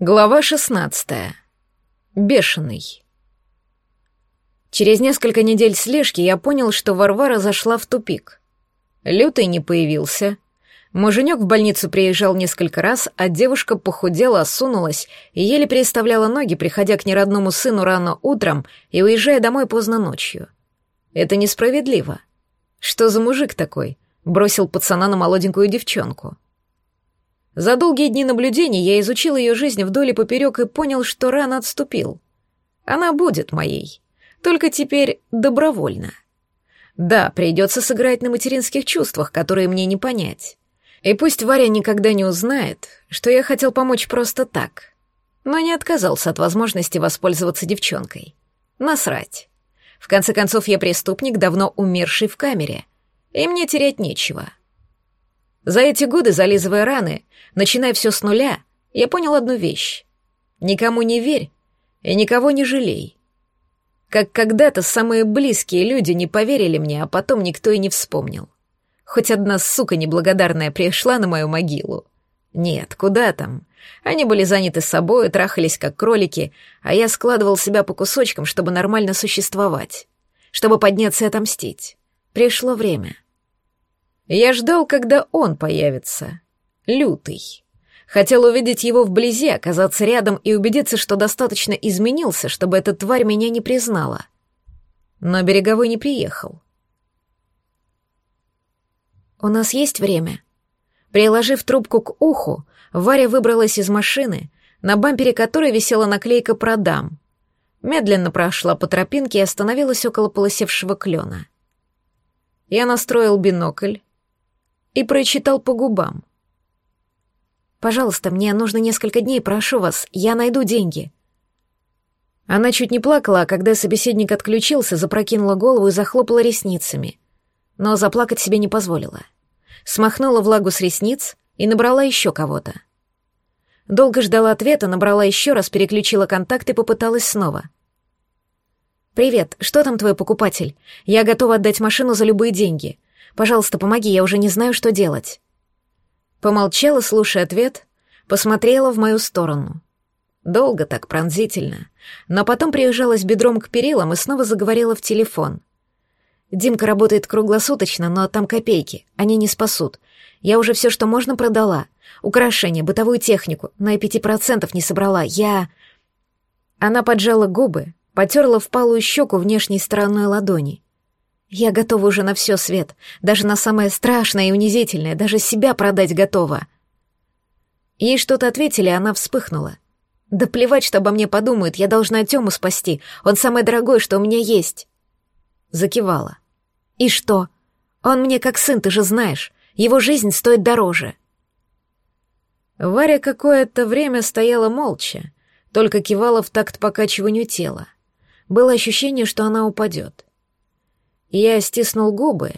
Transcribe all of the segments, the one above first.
Глава 16. Бешеный. Через несколько недель слежки я понял, что Варвара зашла в тупик. Лютый не появился. Муженек в больницу приезжал несколько раз, а девушка похудела, осунулась и еле переставляла ноги, приходя к неродному сыну рано утром и уезжая домой поздно ночью. Это несправедливо. Что за мужик такой? Бросил пацана на молоденькую девчонку. За долгие дни наблюдений я изучил ее жизнь вдоль и поперек и понял, что рано отступил. Она будет моей. Только теперь добровольно. Да, придется сыграть на материнских чувствах, которые мне не понять. И пусть Варя никогда не узнает, что я хотел помочь просто так, но не отказался от возможности воспользоваться девчонкой. Насрать. В конце концов, я преступник, давно умерший в камере, и мне терять нечего. За эти годы, зализывая раны, начиная все с нуля, я понял одну вещь. Никому не верь и никого не жалей. Как когда-то самые близкие люди не поверили мне, а потом никто и не вспомнил. Хоть одна сука неблагодарная пришла на мою могилу. Нет, куда там? Они были заняты собой, трахались как кролики, а я складывал себя по кусочкам, чтобы нормально существовать, чтобы подняться и отомстить. Пришло время. Я ждал, когда он появится. Лютый. Хотел увидеть его вблизи, оказаться рядом и убедиться, что достаточно изменился, чтобы эта тварь меня не признала. Но Береговой не приехал. «У нас есть время?» Приложив трубку к уху, Варя выбралась из машины, на бампере которой висела наклейка «Продам». Медленно прошла по тропинке и остановилась около полосевшего клена. Я настроил бинокль, и прочитал по губам. «Пожалуйста, мне нужно несколько дней, прошу вас, я найду деньги». Она чуть не плакала, а когда собеседник отключился, запрокинула голову и захлопала ресницами. Но заплакать себе не позволила. Смахнула влагу с ресниц и набрала еще кого-то. Долго ждала ответа, набрала еще раз, переключила контакт и попыталась снова. «Привет, что там твой покупатель? Я готова отдать машину за любые деньги. Пожалуйста, помоги, я уже не знаю, что делать». Помолчала, слушая ответ, посмотрела в мою сторону. Долго так, пронзительно, но потом приезжалась бедром к перилам и снова заговорила в телефон. «Димка работает круглосуточно, но там копейки, они не спасут. Я уже все, что можно, продала. Украшения, бытовую технику, но и пяти процентов не собрала. Я...» Она поджала губы, потерла впалую щеку внешней стороной ладони. Я готова уже на все, Свет, даже на самое страшное и унизительное, даже себя продать готова. Ей что-то ответили, она вспыхнула. Да плевать, что обо мне подумают, я должна Тему спасти, он самое дорогое, что у меня есть. Закивала. И что? Он мне как сын, ты же знаешь, его жизнь стоит дороже. Варя какое-то время стояла молча, только кивала в такт покачиванию тела. Было ощущение, что она упадет. Я стиснул губы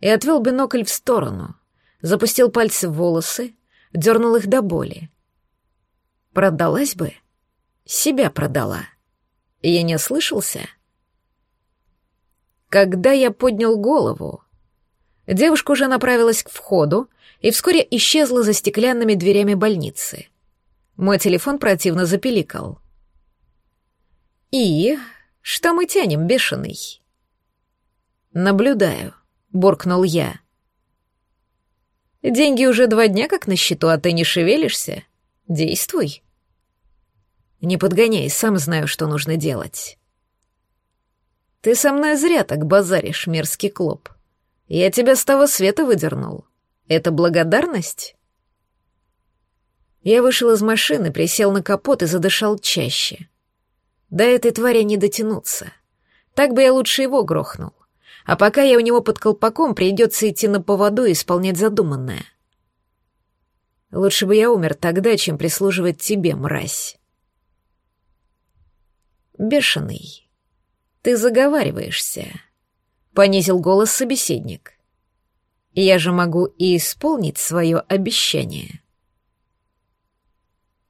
и отвел бинокль в сторону, запустил пальцы в волосы, дернул их до боли. Продалась бы? Себя продала. Я не ослышался? Когда я поднял голову, девушка уже направилась к входу и вскоре исчезла за стеклянными дверями больницы. Мой телефон противно запеликал. «И что мы тянем, бешеный?» «Наблюдаю», — буркнул я. «Деньги уже два дня как на счету, а ты не шевелишься? Действуй». «Не подгоняй, сам знаю, что нужно делать». «Ты со мной зря так базаришь, мерзкий клоп. Я тебя с того света выдернул. Это благодарность?» Я вышел из машины, присел на капот и задышал чаще. До этой твари не дотянуться. Так бы я лучше его грохнул. А пока я у него под колпаком, придется идти на поводу и исполнять задуманное. Лучше бы я умер тогда, чем прислуживать тебе, мразь. Бешеный, ты заговариваешься, — понизил голос собеседник. Я же могу и исполнить свое обещание.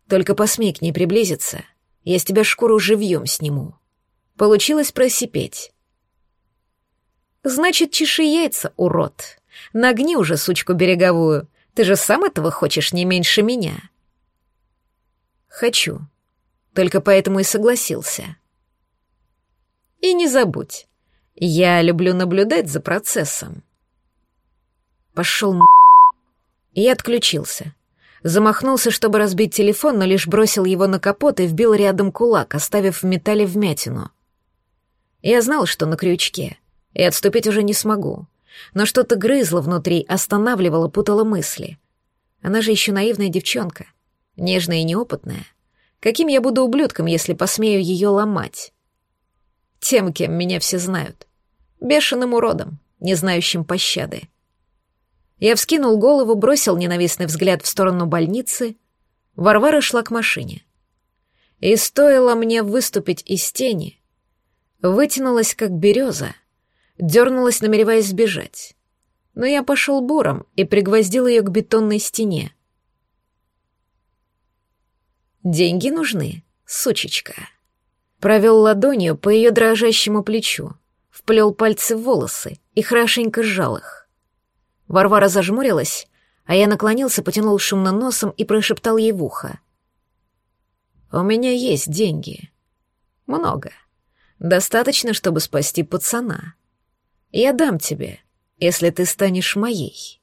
Только посмей к ней приблизиться, я с тебя шкуру живьем сниму. Получилось просипеть. Значит, чеши яйца, урод. Нагни уже сучку береговую. Ты же сам этого хочешь не меньше меня. Хочу. Только поэтому и согласился. И не забудь, я люблю наблюдать за процессом. Пошел м... И отключился. Замахнулся, чтобы разбить телефон, но лишь бросил его на капот и вбил рядом кулак, оставив в металле вмятину. Я знал, что на крючке, и отступить уже не смогу. Но что-то грызло внутри, останавливало, путало мысли. Она же еще наивная девчонка, нежная и неопытная. Каким я буду ублюдком, если посмею ее ломать? Тем, кем меня все знают. Бешеным уродом, не знающим пощады. Я вскинул голову, бросил ненавистный взгляд в сторону больницы. Варвара шла к машине. И стоило мне выступить из тени, вытянулась, как береза, дернулась, намереваясь сбежать. Но я пошел буром и пригвоздил ее к бетонной стене. «Деньги нужны, сучечка». Провел ладонью по ее дрожащему плечу, вплел пальцы в волосы и хорошенько сжал их. Варвара зажмурилась, а я наклонился, потянул шумно носом и прошептал ей в ухо. «У меня есть деньги. Много. Достаточно, чтобы спасти пацана. Я дам тебе, если ты станешь моей».